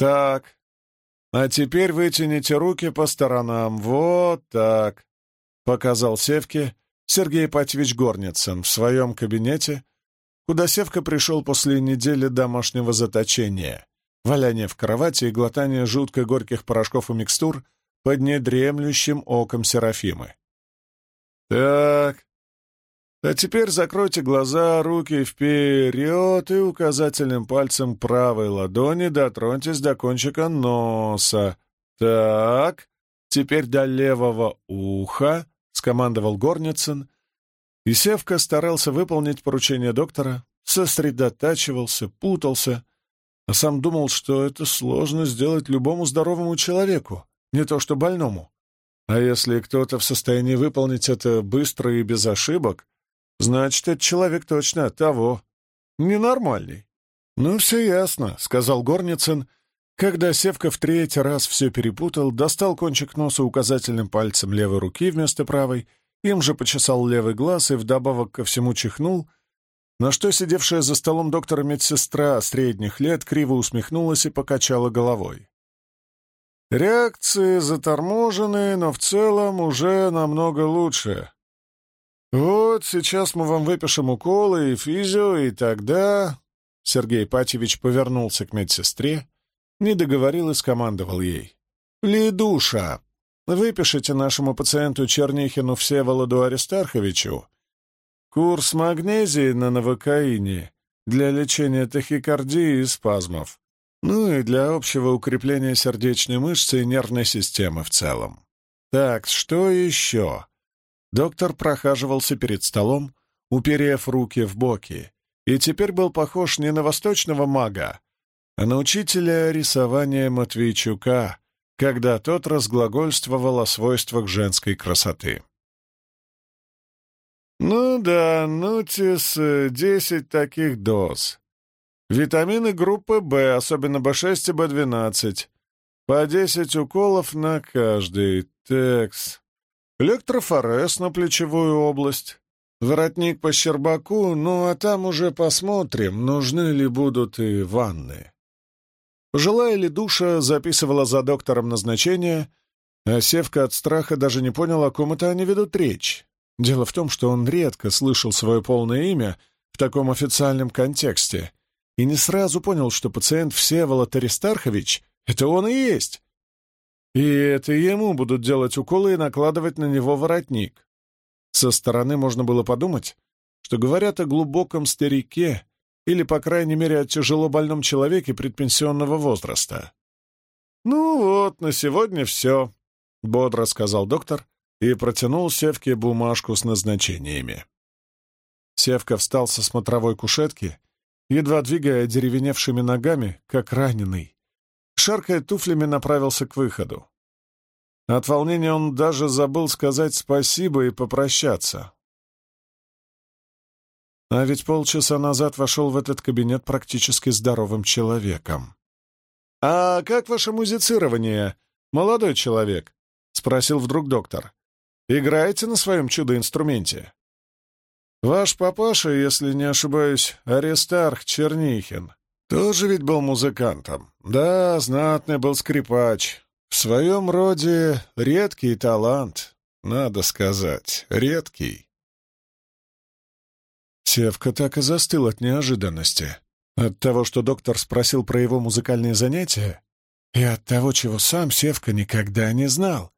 Так, а теперь вытяните руки по сторонам. Вот так, — показал Севке Сергей Патевич Горницын в своем кабинете, куда Севка пришел после недели домашнего заточения, валяния в кровати и глотания жутко горьких порошков и микстур под недремлющим оком Серафимы. «Так, а теперь закройте глаза, руки вперед и указательным пальцем правой ладони дотроньтесь до кончика носа. Так, теперь до левого уха», — скомандовал Горницын. И Севка старался выполнить поручение доктора, сосредотачивался, путался, а сам думал, что это сложно сделать любому здоровому человеку, не то что больному. А если кто-то в состоянии выполнить это быстро и без ошибок, Значит, этот человек точно того. Ненормальный. Ну, все ясно, — сказал Горницын, когда Севка в третий раз все перепутал, достал кончик носа указательным пальцем левой руки вместо правой, им же почесал левый глаз и вдобавок ко всему чихнул, на что сидевшая за столом доктора медсестра средних лет криво усмехнулась и покачала головой. Реакции заторможены, но в целом уже намного лучше. «Вот сейчас мы вам выпишем уколы и физио, и тогда...» Сергей Патевич повернулся к медсестре, не договорил и скомандовал ей. «Лидуша, выпишите нашему пациенту Чернихину Всеволоду Аристарховичу курс магнезии на новокаине для лечения тахикардии и спазмов, ну и для общего укрепления сердечной мышцы и нервной системы в целом. Так, что еще?» Доктор прохаживался перед столом, уперев руки в боки, и теперь был похож не на восточного мага, а на учителя рисования Матвейчука, когда тот разглагольствовал о свойствах женской красоты. «Ну да, нутис, десять таких доз. Витамины группы В, особенно В6 и В12. По десять уколов на каждый. Текс. Электрофорез на плечевую область, воротник по щербаку, ну а там уже посмотрим, нужны ли будут и ванны. Пожилая ли душа записывала за доктором назначение, а Севка от страха даже не понял, о ком это они ведут речь. Дело в том, что он редко слышал свое полное имя в таком официальном контексте и не сразу понял, что пациент Всеволод Аристархович — это он и есть. И это ему будут делать уколы и накладывать на него воротник. Со стороны можно было подумать, что говорят о глубоком старике или, по крайней мере, о тяжело больном человеке предпенсионного возраста. «Ну вот, на сегодня все», — бодро сказал доктор и протянул Севке бумажку с назначениями. Севка встал со смотровой кушетки, едва двигая деревеневшими ногами, как раненый, шаркая туфлями, направился к выходу. От волнения он даже забыл сказать спасибо и попрощаться. А ведь полчаса назад вошел в этот кабинет практически здоровым человеком. «А как ваше музицирование, молодой человек?» — спросил вдруг доктор. «Играете на своем чудо-инструменте?» «Ваш папаша, если не ошибаюсь, Аристарх Чернихин, тоже ведь был музыкантом. Да, знатный был скрипач. В своем роде редкий талант, надо сказать, редкий. Севка так и застыл от неожиданности. От того, что доктор спросил про его музыкальные занятия, и от того, чего сам Севка никогда не знал,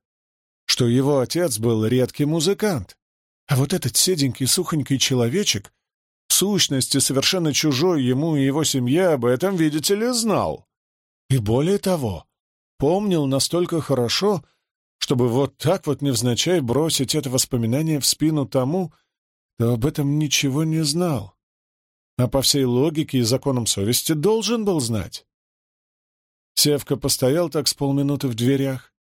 что его отец был редкий музыкант. А вот этот седенький, сухонький человечек сущности, совершенно чужой ему и его семье об этом, видите ли, знал. И более того, помнил настолько хорошо, чтобы вот так вот невзначай бросить это воспоминание в спину тому, кто об этом ничего не знал, а по всей логике и законам совести должен был знать. Севка постоял так с полминуты в дверях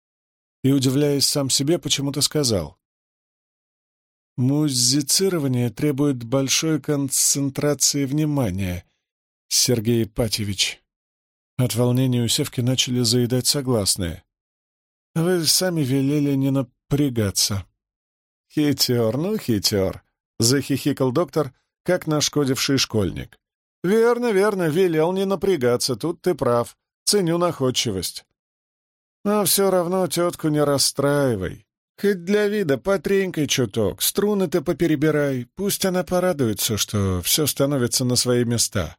и, удивляясь сам себе, почему-то сказал. Музицирование требует большой концентрации внимания, Сергей Патевич. От волнения у Севки начали заедать согласные. Вы сами велели не напрягаться. Хитер, ну хитер, захихикал доктор, как нашкодивший школьник. Верно, верно, велел не напрягаться, тут ты прав. ценю находчивость. Но все равно тетку не расстраивай. Хоть для вида потренькай чуток, струны-то поперебирай, пусть она порадуется, что все становится на свои места.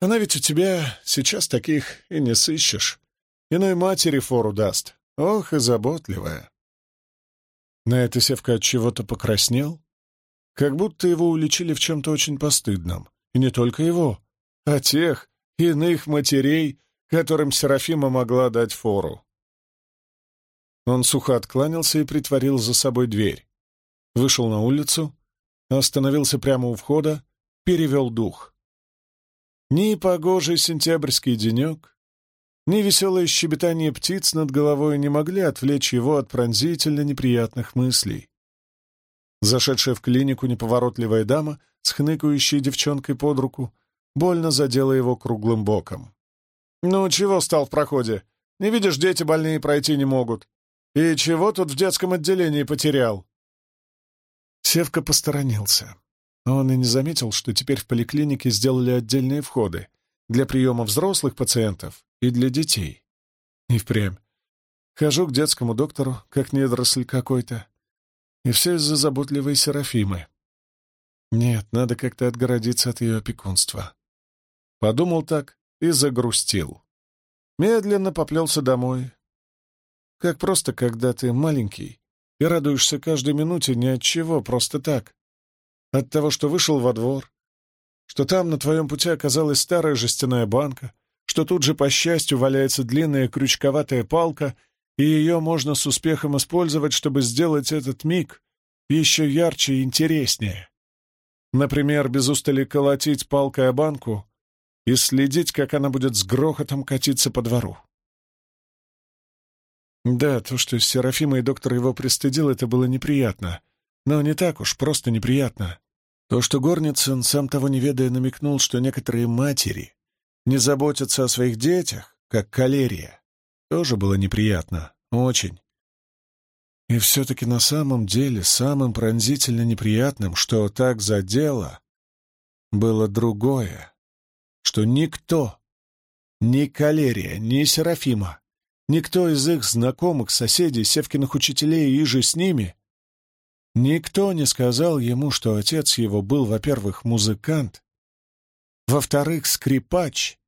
Она ведь у тебя сейчас таких и не сыщешь. Иной матери фору даст. Ох и заботливая. На это Севка от чего-то покраснел, как будто его уличили в чем-то очень постыдном. И не только его, а тех иных матерей, которым Серафима могла дать фору. Он сухо откланялся и притворил за собой дверь. Вышел на улицу, остановился прямо у входа, перевел дух. Ни погожий сентябрьский денек, ни веселое щебетание птиц над головой не могли отвлечь его от пронзительно неприятных мыслей. Зашедшая в клинику неповоротливая дама с хныкающей девчонкой под руку больно задела его круглым боком. «Ну, чего стал в проходе? Не видишь, дети больные пройти не могут. И чего тут в детском отделении потерял?» Севка посторонился. Он и не заметил, что теперь в поликлинике сделали отдельные входы для приема взрослых пациентов и для детей. И впрямь. Хожу к детскому доктору, как недоросль какой-то. И все из-за заботливой Серафимы. Нет, надо как-то отгородиться от ее опекунства. Подумал так и загрустил. Медленно поплелся домой. Как просто, когда ты маленький и радуешься каждой минуте ни от чего, просто так, от того, что вышел во двор, что там на твоем пути оказалась старая жестяная банка, что тут же, по счастью, валяется длинная крючковатая палка, и ее можно с успехом использовать, чтобы сделать этот миг еще ярче и интереснее. Например, без устали колотить палкой о банку и следить, как она будет с грохотом катиться по двору. Да, то, что Серафима и доктор его пристыдил, это было неприятно. Но не так уж, просто неприятно. То, что Горницын, сам того не ведая, намекнул, что некоторые матери не заботятся о своих детях, как калерия, тоже было неприятно, очень. И все-таки на самом деле самым пронзительно неприятным, что так задело, было другое, что никто, ни калерия, ни Серафима, никто из их знакомых, соседей, Севкиных учителей и же с ними Никто не сказал ему, что отец его был, во-первых, музыкант, во-вторых, скрипач,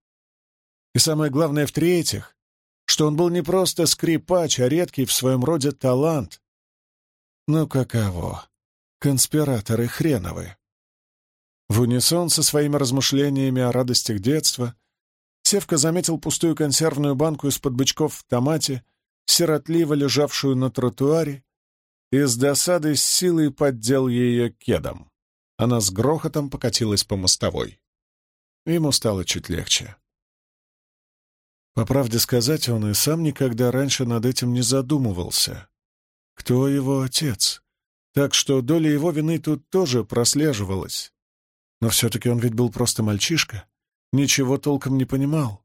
и самое главное, в-третьих, что он был не просто скрипач, а редкий в своем роде талант. Ну каково? Конспираторы хреновы. В унисон со своими размышлениями о радостях детства Севка заметил пустую консервную банку из-под бычков в томате, сиротливо лежавшую на тротуаре, и с досадой с силой поддел ее кедом. Она с грохотом покатилась по мостовой. Ему стало чуть легче. По правде сказать, он и сам никогда раньше над этим не задумывался. Кто его отец? Так что доля его вины тут тоже прослеживалась. Но все-таки он ведь был просто мальчишка, ничего толком не понимал.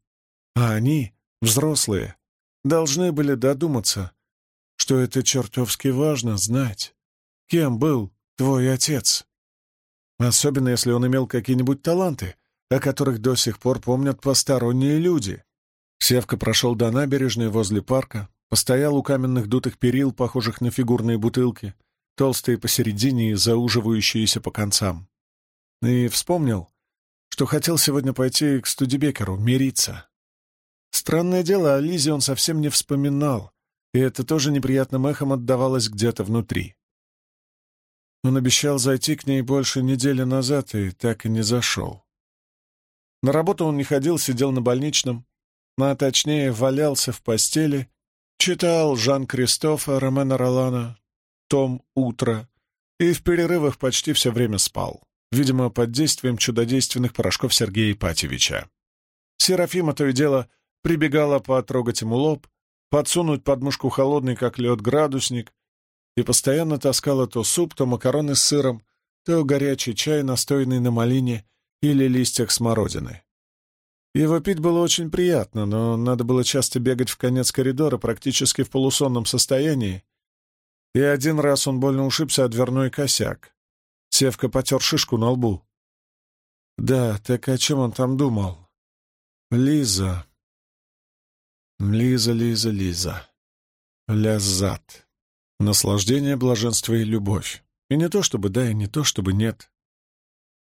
А они, взрослые, должны были додуматься, что это чертовски важно знать. Кем был твой отец? Особенно, если он имел какие-нибудь таланты, о которых до сих пор помнят посторонние люди. Севка прошел до набережной возле парка, постоял у каменных дутых перил, похожих на фигурные бутылки, толстые посередине и зауживающиеся по концам. И вспомнил, что хотел сегодня пойти к Студебекеру, мириться. Странное дело, о Лизе он совсем не вспоминал, и это тоже неприятным эхом отдавалось где-то внутри. Он обещал зайти к ней больше недели назад и так и не зашел. На работу он не ходил, сидел на больничном, а точнее валялся в постели, читал Жан-Кристофа Ромена Ролана, том «Утро» и в перерывах почти все время спал, видимо, под действием чудодейственных порошков Сергея Ипатьевича. Серафима то и дело прибегала потрогать ему лоб, подсунуть под мышку холодный, как лед, градусник, и постоянно таскала то суп, то макароны с сыром, то горячий чай, настойный на малине или листьях смородины. Его пить было очень приятно, но надо было часто бегать в конец коридора практически в полусонном состоянии, и один раз он больно ушибся о дверной косяк. Севка потер шишку на лбу. Да, так о чем он там думал? Лиза. Лиза, Лиза, Лиза. Лязат. Наслаждение, блаженство и любовь. И не то чтобы да, и не то чтобы нет.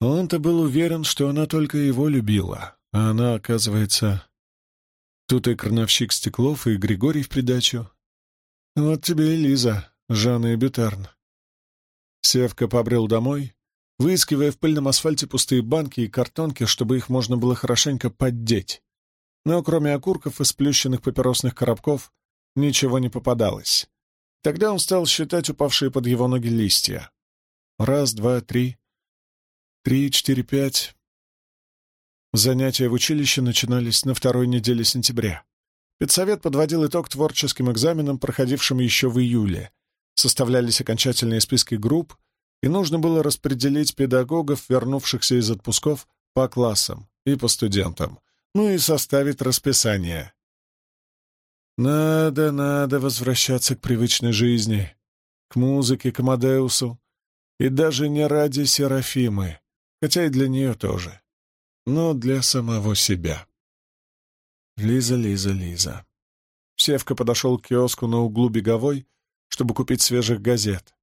Он-то был уверен, что она только его любила, а она, оказывается... Тут и крановщик Стеклов, и Григорий в придачу. Вот тебе и Лиза, Жанна и Бетарн. Севка побрел домой, выискивая в пыльном асфальте пустые банки и картонки, чтобы их можно было хорошенько поддеть. Но кроме окурков и сплющенных папиросных коробков ничего не попадалось. Тогда он стал считать упавшие под его ноги листья. Раз, два, три. Три, четыре, пять. Занятия в училище начинались на второй неделе сентября. Педсовет подводил итог творческим экзаменам, проходившим еще в июле. Составлялись окончательные списки групп, и нужно было распределить педагогов, вернувшихся из отпусков, по классам и по студентам, ну и составить расписание. Надо, надо возвращаться к привычной жизни, к музыке, к Амадеусу, и даже не ради Серафимы, хотя и для нее тоже, но для самого себя. Лиза, Лиза, Лиза. Севка подошел к киоску на углу Беговой, чтобы купить свежих газет.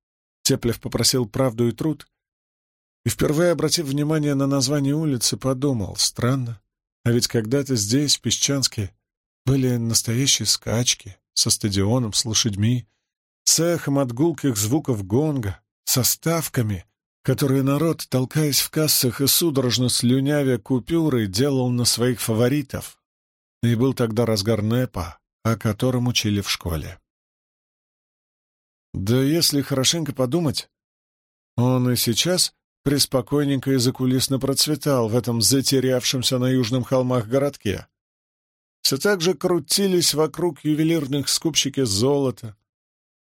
Теплев попросил «Правду и труд», и, впервые обратив внимание на название улицы, подумал, странно, а ведь когда-то здесь, в Песчанске, были настоящие скачки со стадионом, с лошадьми, с эхом от звуков гонга, со ставками, которые народ, толкаясь в кассах и судорожно слюнявя купюры, делал на своих фаворитов. И был тогда разгар НЭПа, о котором учили в школе. Да если хорошенько подумать, он и сейчас преспокойненько и закулисно процветал в этом затерявшемся на южных холмах городке. Все так же крутились вокруг ювелирных скупщики золота.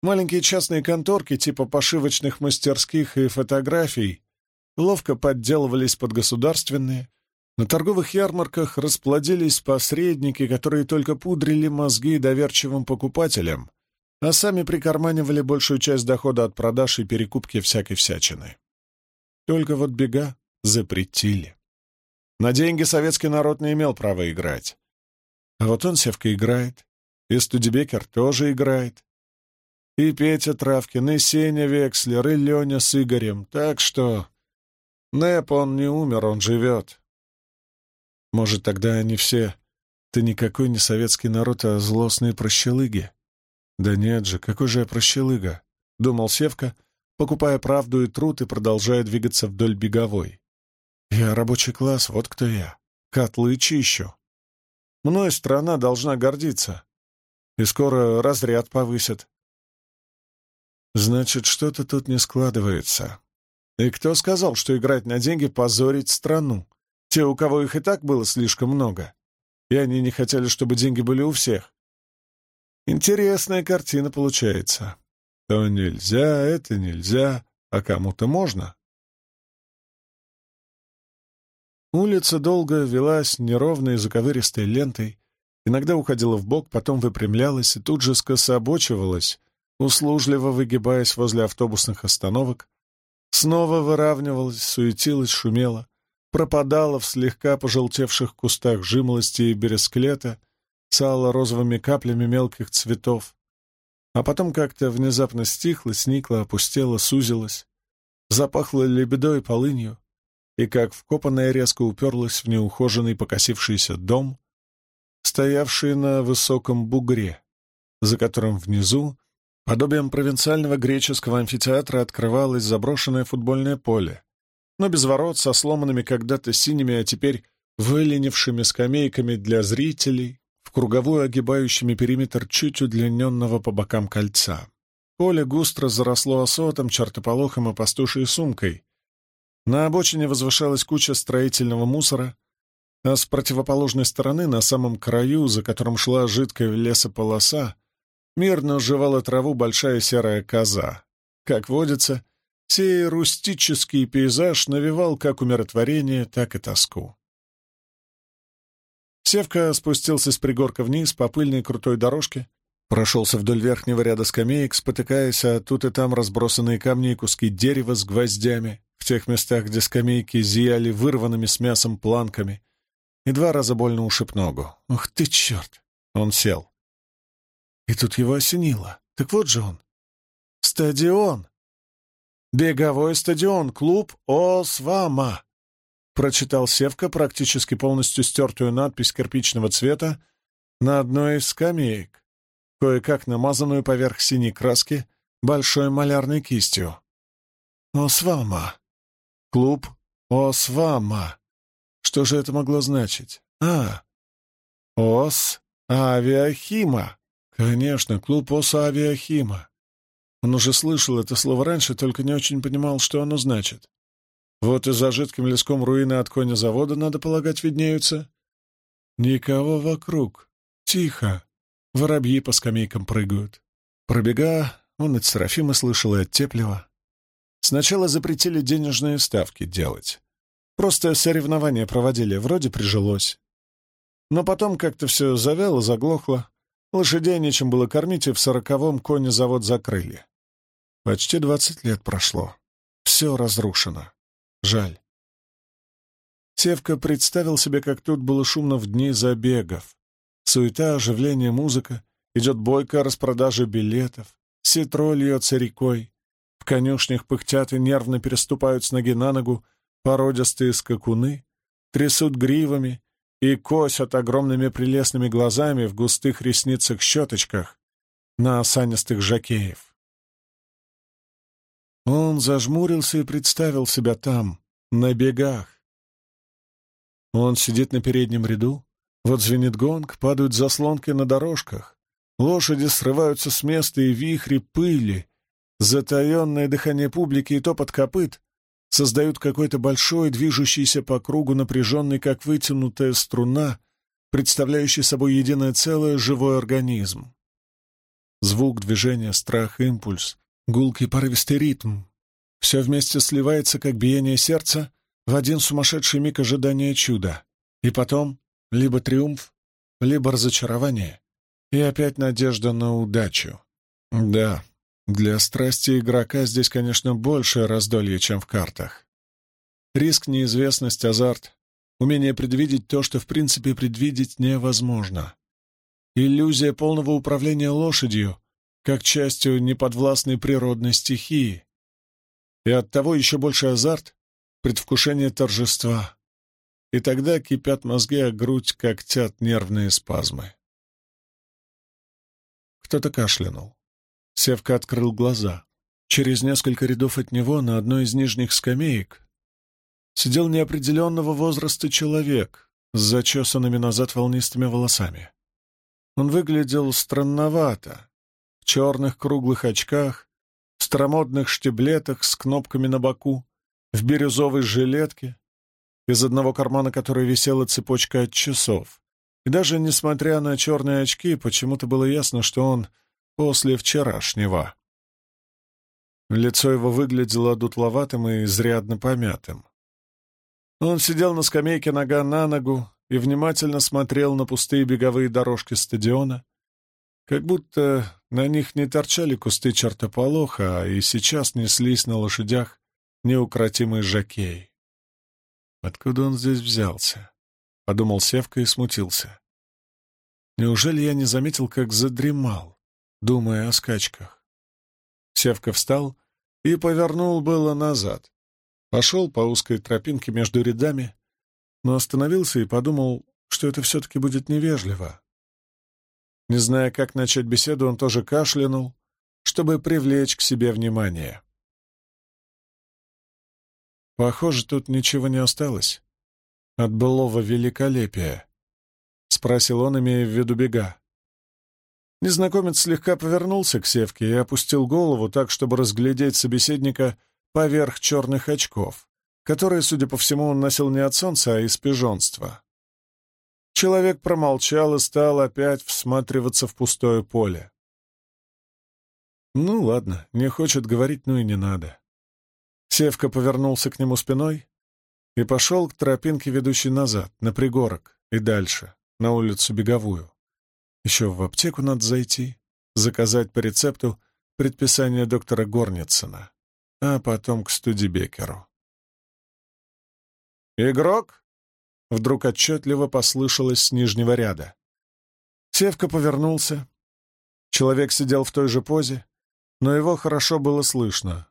Маленькие частные конторки типа пошивочных мастерских и фотографий ловко подделывались под государственные. На торговых ярмарках расплодились посредники, которые только пудрили мозги доверчивым покупателям, а сами прикарманивали большую часть дохода от продаж и перекупки всякой всячины. Только вот бега запретили. На деньги советский народ не имел права играть. А вот он, Севка, играет. И Студебекер тоже играет. И Петя Травкин, и Сеня Векслер, и Леня с Игорем. Так что... Нэп, он не умер, он живет. Может, тогда они все... Ты никакой не советский народ, а злостные прощелыги. Да нет же, какой же я прощелыга? Думал Севка, покупая правду и труд и продолжая двигаться вдоль беговой. Я рабочий класс, вот кто я. Котлы чищу. Мной страна должна гордиться. И скоро разряд повысят. Значит, что-то тут не складывается. И кто сказал, что играть на деньги — позорить страну? Те, у кого их и так было слишком много. И они не хотели, чтобы деньги были у всех. Интересная картина получается. То нельзя, это нельзя, а кому-то можно. Улица долго велась неровной заковыристой лентой, иногда уходила в бок, потом выпрямлялась и тут же скособочивалась, услужливо выгибаясь возле автобусных остановок, снова выравнивалась, суетилась, шумела, пропадала в слегка пожелтевших кустах жимолости и бересклета, сала розовыми каплями мелких цветов, а потом как-то внезапно стихла, сникла, опустела, сузилась, запахло лебедой полынью, и как вкопанная резко уперлась в неухоженный покосившийся дом, стоявший на высоком бугре, за которым внизу, подобием провинциального греческого амфитеатра, открывалось заброшенное футбольное поле, но без ворот, со сломанными когда-то синими, а теперь выленившими скамейками для зрителей, круговую огибающими периметр чуть удлиненного по бокам кольца. Поле густро заросло осотом, чертополохом и пастушей сумкой, на обочине возвышалась куча строительного мусора, а с противоположной стороны, на самом краю, за которым шла жидкая лесополоса, мирно жевала траву большая серая коза. Как водится, сей рустический пейзаж навевал как умиротворение, так и тоску. Севка спустился с пригорка вниз по пыльной крутой дорожке, прошелся вдоль верхнего ряда скамеек, спотыкаясь, а тут и там разбросанные камни и куски дерева с гвоздями, в тех местах, где скамейки зияли вырванными с мясом планками, и два раза больно ушиб ногу. «Ух ты, черт!» Он сел. И тут его осенило. Так вот же он. Стадион. Беговой стадион, клуб Освама. Прочитал Севка практически полностью стертую надпись кирпичного цвета на одной из скамеек, кое-как намазанную поверх синей краски большой малярной кистью. Освама. Клуб Освама. Что же это могло значить? А, Ос Авиахима. Конечно, клуб Ос Авиахима. Он уже слышал это слово раньше, только не очень понимал, что оно значит. Вот и за жидким леском руины от коня завода, надо полагать, виднеются. Никого вокруг. Тихо. Воробьи по скамейкам прыгают. Пробега, он от Серафима слышал и от Теплева. Сначала запретили денежные ставки делать. Просто соревнования проводили, вроде прижилось. Но потом как-то все завяло, заглохло. Лошадей нечем было кормить, и в сороковом коне завод закрыли. Почти двадцать лет прошло. Все разрушено. Жаль. Севка представил себе, как тут было шумно в дни забегов. Суета, оживление, музыка. Идет бойкая распродажа билетов. Ситро льется рекой. В конюшнях пыхтят и нервно переступают с ноги на ногу породистые скакуны, трясут гривами и косят огромными прелестными глазами в густых ресницах-щеточках на осанистых жакеев. Он зажмурился и представил себя там, на бегах. Он сидит на переднем ряду, вот звенит гонг, падают заслонки на дорожках, лошади срываются с места и вихри пыли, затаенное дыхание публики и топот копыт создают какой-то большой, движущийся по кругу, напряженный, как вытянутая струна, представляющий собой единое целое живой организм. Звук, движение, страх, импульс, гулкий порывистый ритм — все вместе сливается, как биение сердца, в один сумасшедший миг ожидания чуда. И потом либо триумф, либо разочарование, и опять надежда на удачу. Да, для страсти игрока здесь, конечно, больше раздолье, чем в картах. Риск, неизвестность, азарт, умение предвидеть то, что в принципе предвидеть невозможно. Иллюзия полного управления лошадью, как частью неподвластной природной стихии. И оттого еще больше азарт, предвкушение торжества. И тогда кипят мозги, а грудь когтят нервные спазмы. Кто-то кашлянул. Севка открыл глаза. Через несколько рядов от него на одной из нижних скамеек сидел неопределенного возраста человек с зачесанными назад волнистыми волосами. Он выглядел странновато, в черных круглых очках, в старомодных штиблетах с кнопками на боку, в бирюзовой жилетке, из одного кармана которой висела цепочка от часов. И даже несмотря на черные очки, почему-то было ясно, что он после вчерашнего. Лицо его выглядело дутловатым и изрядно помятым. Он сидел на скамейке нога на ногу и внимательно смотрел на пустые беговые дорожки стадиона, как будто на них не торчали кусты чертополоха, а и сейчас неслись на лошадях неукротимый жакей. Откуда он здесь взялся? — подумал Севка и смутился. Неужели я не заметил, как задремал? думая о скачках. Севка встал и повернул было назад. Пошел по узкой тропинке между рядами, но остановился и подумал, что это все-таки будет невежливо. Не зная, как начать беседу, он тоже кашлянул, чтобы привлечь к себе внимание. «Похоже, тут ничего не осталось от былого великолепия», — спросил он, имея в виду бега. Незнакомец слегка повернулся к Севке и опустил голову так, чтобы разглядеть собеседника поверх черных очков, которые, судя по всему, он носил не от солнца, а из пижонства. Человек промолчал и стал опять всматриваться в пустое поле. Ну ладно, не хочет говорить, ну и не надо. Севка повернулся к нему спиной и пошел к тропинке, ведущей назад, на пригорок и дальше, на улицу Беговую. Еще в аптеку надо зайти, заказать по рецепту предписание доктора Горницына, а потом к Студебекеру. «Игрок?» — вдруг отчетливо послышалось с нижнего ряда. Севка повернулся. Человек сидел в той же позе, но его хорошо было слышно.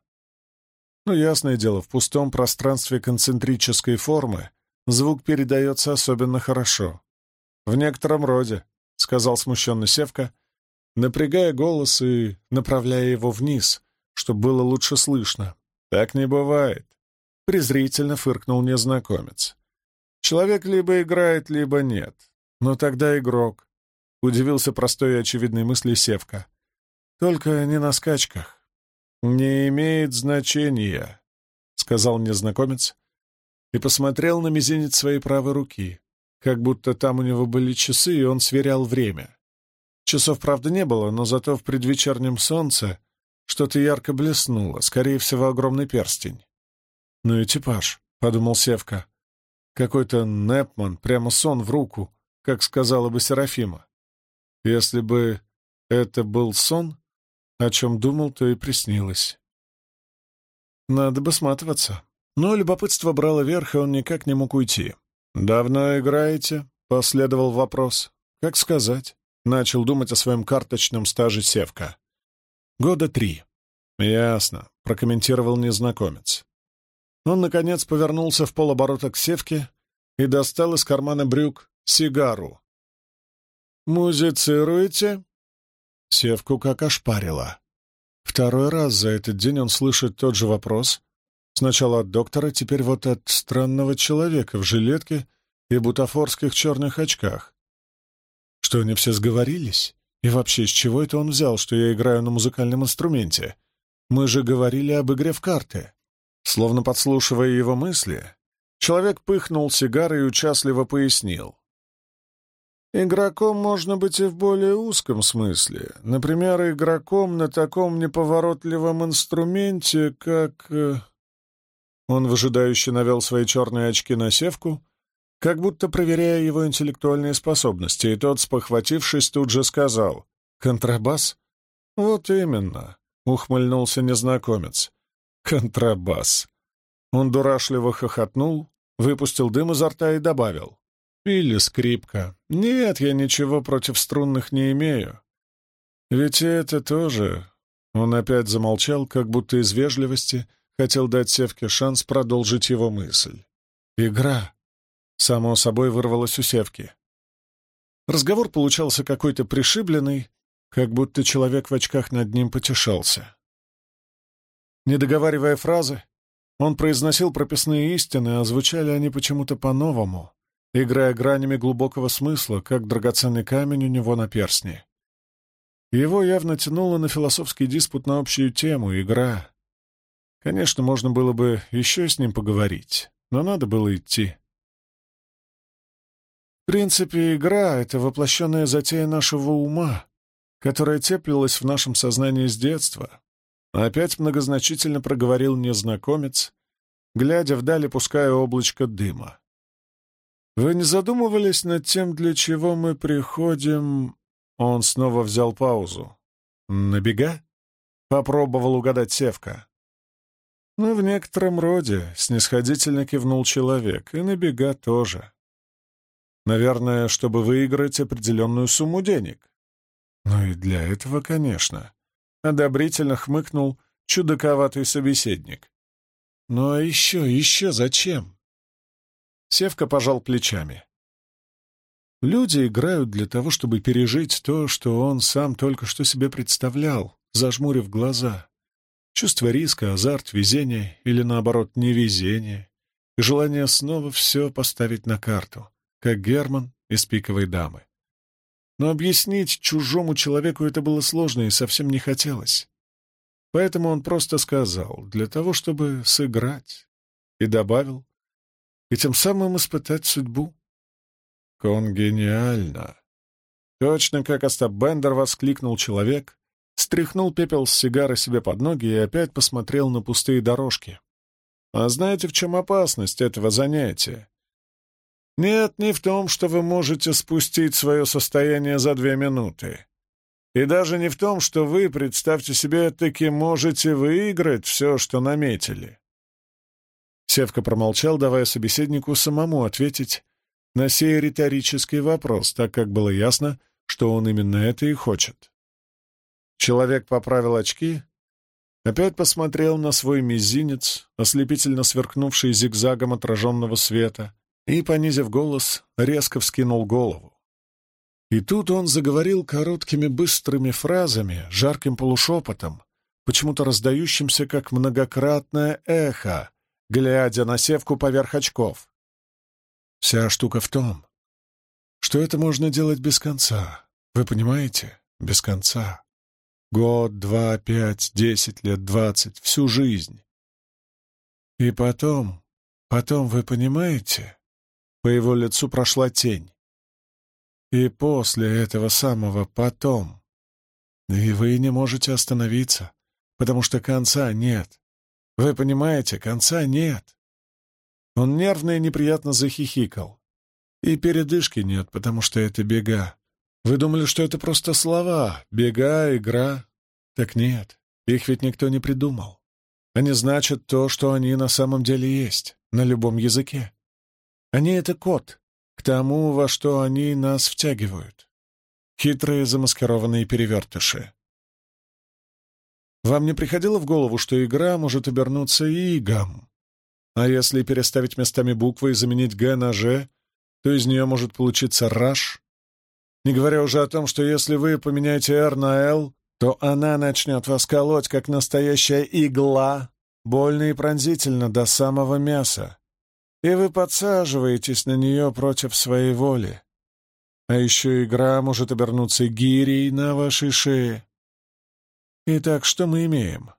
Ну, ясное дело, в пустом пространстве концентрической формы звук передается особенно хорошо. «В некотором роде», — сказал смущенно Севка, напрягая голос и направляя его вниз, чтобы было лучше слышно. «Так не бывает», — презрительно фыркнул незнакомец. «Человек либо играет, либо нет. Но тогда игрок», — удивился простой и очевидной мысли Севка. «Только не на скачках. «Не имеет значения», — сказал незнакомец и посмотрел на мизинец своей правой руки, как будто там у него были часы, и он сверял время. Часов, правда, не было, но зато в предвечернем солнце что-то ярко блеснуло, скорее всего, огромный перстень. «Ну и типаж», — подумал Севка. «Какой-то Непман, прямо сон в руку, как сказала бы Серафима. Если бы это был сон, о чем думал, то и приснилось. Надо бы сматываться. Но любопытство брало верх, и он никак не мог уйти. «Давно играете?» — последовал вопрос. «Как сказать?» — начал думать о своем карточном стаже Севка. «Года три». «Ясно», — прокомментировал незнакомец. Он, наконец, повернулся в полоборота к Севке и достал из кармана брюк сигару. «Музицируете?» Севку как ошпарило. Второй раз за этот день он слышит тот же вопрос. Сначала от доктора, теперь вот от странного человека в жилетке и бутафорских черных очках. Что они все сговорились? И вообще, с чего это он взял, что я играю на музыкальном инструменте? Мы же говорили об игре в карты. Словно подслушивая его мысли, человек пыхнул сигарой и участливо пояснил. Игроком можно быть и в более узком смысле. Например, игроком на таком неповоротливом инструменте, как... Э, он выжидающе навел свои черные очки на севку, как будто проверяя его интеллектуальные способности, и тот, спохватившись, тут же сказал «Контрабас?» «Вот именно», — ухмыльнулся незнакомец. «Контрабас». Он дурашливо хохотнул, выпустил дым изо рта и добавил. Или скрипка. Нет, я ничего против струнных не имею. Ведь это тоже... Он опять замолчал, как будто из вежливости хотел дать Севке шанс продолжить его мысль. «Игра!» Само собой вырвалась у Севки. Разговор получался какой-то пришибленный, как будто человек в очках над ним потешался. Не договаривая фразы, он произносил прописные истины, а звучали они почему-то по-новому, играя гранями глубокого смысла, как драгоценный камень у него на перстне. Его явно тянуло на философский диспут на общую тему — игра. Конечно, можно было бы еще с ним поговорить, но надо было идти. В принципе, игра — это воплощенная затея нашего ума, которая теплилась в нашем сознании с детства. Опять многозначительно проговорил незнакомец, глядя вдали, пуская облачко дыма. Вы не задумывались над тем, для чего мы приходим...» Он снова взял паузу. «На бега?» — попробовал угадать Севка. «Ну, в некотором роде», — снисходительно кивнул человек, — «и на бега тоже. Наверное, чтобы выиграть определенную сумму денег». «Ну и для этого, конечно», — одобрительно хмыкнул чудаковатый собеседник. «Ну а еще, еще зачем?» Севка пожал плечами. Люди играют для того, чтобы пережить то, что он сам только что себе представлял, зажмурив глаза. Чувство риска, азарт, везение или, наоборот, невезение. И желание снова все поставить на карту, как Герман из «Пиковой дамы». Но объяснить чужому человеку это было сложно и совсем не хотелось. Поэтому он просто сказал, для того, чтобы сыграть, и добавил, и тем самым испытать судьбу. Конгениально. Точно как Остап Бендер воскликнул человек, стряхнул пепел с сигары себе под ноги и опять посмотрел на пустые дорожки. А знаете, в чем опасность этого занятия? Нет, не в том, что вы можете спустить свое состояние за две минуты. И даже не в том, что вы, представьте себе, таки можете выиграть все, что наметили. Севка промолчал, давая собеседнику самому ответить на сей риторический вопрос, так как было ясно, что он именно это и хочет. Человек поправил очки, опять посмотрел на свой мизинец, ослепительно сверкнувший зигзагом отраженного света, и, понизив голос, резко вскинул голову. И тут он заговорил короткими быстрыми фразами, жарким полушепотом, почему-то раздающимся как многократное эхо, глядя на севку поверх очков. Вся штука в том, что это можно делать без конца. Вы понимаете? Без конца. Год, два, пять, десять лет, двадцать, всю жизнь. И потом, потом, вы понимаете, по его лицу прошла тень. И после этого самого потом. И вы не можете остановиться, потому что конца нет. Вы понимаете, конца нет. Он нервно и неприятно захихикал. И передышки нет, потому что это бега. Вы думали, что это просто слова, бега, игра? Так нет, их ведь никто не придумал. Они значат то, что они на самом деле есть, на любом языке. Они — это код к тому, во что они нас втягивают. Хитрые замаскированные перевертыши. Вам не приходило в голову, что игра может обернуться игом? А если переставить местами буквы и заменить «г» на «ж», то из нее может получиться «раш». Не говоря уже о том, что если вы поменяете «р» на «л», то она начнет вас колоть, как настоящая игла, больно и пронзительно до самого мяса. И вы подсаживаетесь на нее против своей воли. А еще игра может обернуться гирей на вашей шее. Итак, что мы имеем?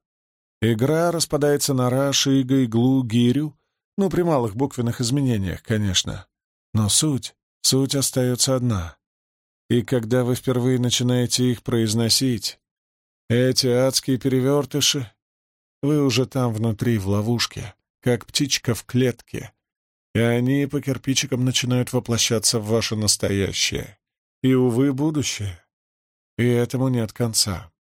Игра распадается на раш, иго, иглу, гирю, ну, при малых буквенных изменениях, конечно. Но суть, суть остается одна. И когда вы впервые начинаете их произносить, эти адские перевертыши, вы уже там внутри, в ловушке, как птичка в клетке, и они по кирпичикам начинают воплощаться в ваше настоящее. И, увы, будущее. И этому нет конца.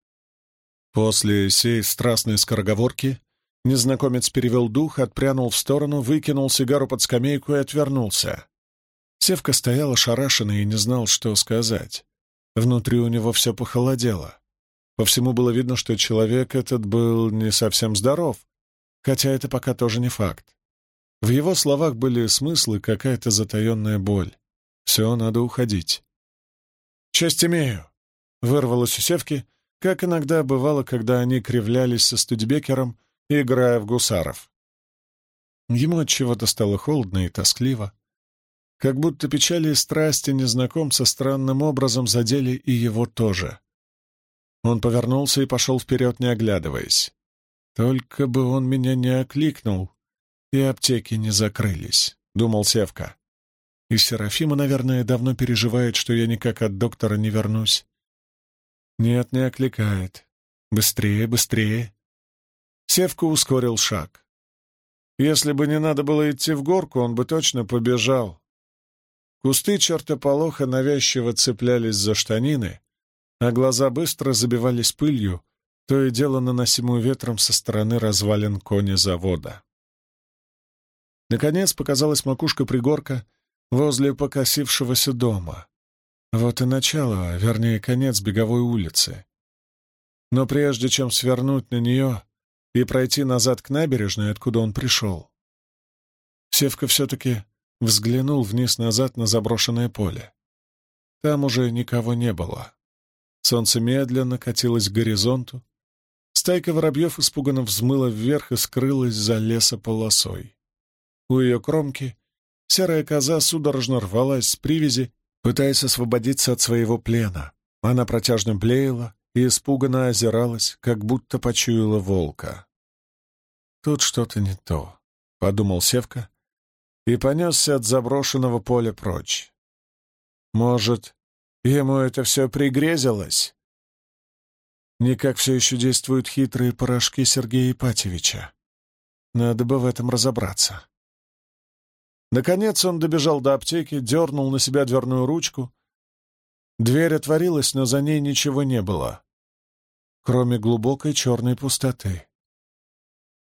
После сей страстной скороговорки незнакомец перевел дух, отпрянул в сторону, выкинул сигару под скамейку и отвернулся. Севка стоял ошарашенный и не знал, что сказать. Внутри у него все похолодело. По всему было видно, что человек этот был не совсем здоров, хотя это пока тоже не факт. В его словах были смыслы, какая-то затаенная боль. Все, надо уходить. «Честь имею!» — вырвалось у Севки, как иногда бывало, когда они кривлялись со Студебекером, играя в гусаров. Ему от чего-то стало холодно и тоскливо. Как будто печали и страсти незнакомца странным образом задели и его тоже. Он повернулся и пошел вперед, не оглядываясь. «Только бы он меня не окликнул, и аптеки не закрылись», — думал Севка. «И Серафима, наверное, давно переживает, что я никак от доктора не вернусь. Нет, не окликает. Быстрее, быстрее. Севка ускорил шаг. Если бы не надо было идти в горку, он бы точно побежал. Кусты чертополоха навязчиво цеплялись за штанины, а глаза быстро забивались пылью, то и дело наносимую ветром со стороны развалин кони завода. Наконец показалась макушка пригорка возле покосившегося дома. Вот и начало, вернее, конец беговой улицы. Но прежде чем свернуть на нее и пройти назад к набережной, откуда он пришел, Севка все-таки взглянул вниз-назад на заброшенное поле. Там уже никого не было. Солнце медленно катилось к горизонту. Стайка воробьев испуганно взмыла вверх и скрылась за лесополосой. У ее кромки серая коза судорожно рвалась с привязи пытаясь освободиться от своего плена. Она протяжно блеяла и испуганно озиралась, как будто почуяла волка. «Тут что-то не то», — подумал Севка и понесся от заброшенного поля прочь. «Может, ему это все пригрезилось?» Никак все еще действуют хитрые порошки Сергея Ипатьевича. Надо бы в этом разобраться. Наконец он добежал до аптеки, дернул на себя дверную ручку. Дверь отворилась, но за ней ничего не было, кроме глубокой черной пустоты.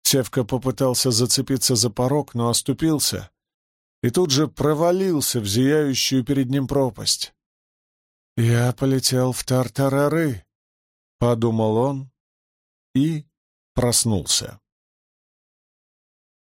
Севка попытался зацепиться за порог, но оступился и тут же провалился в зияющую перед ним пропасть. «Я полетел в Тартарары», — подумал он и проснулся.